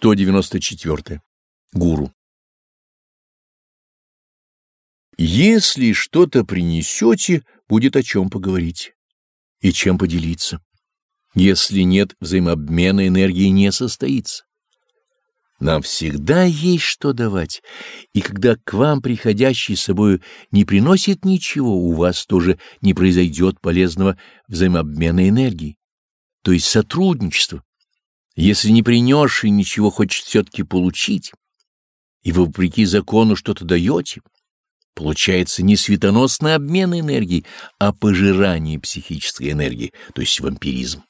194. Гуру. Если что-то принесете, будет о чем поговорить и чем поделиться. Если нет, взаимообмена энергии не состоится. Нам всегда есть что давать, и когда к вам приходящий с собой не приносит ничего, у вас тоже не произойдет полезного взаимообмена энергии, то есть сотрудничества. Если не принесший ничего хочет все-таки получить, и вопреки закону, что-то даете, получается не светоносный обмен энергией, а пожирание психической энергии, то есть вампиризм.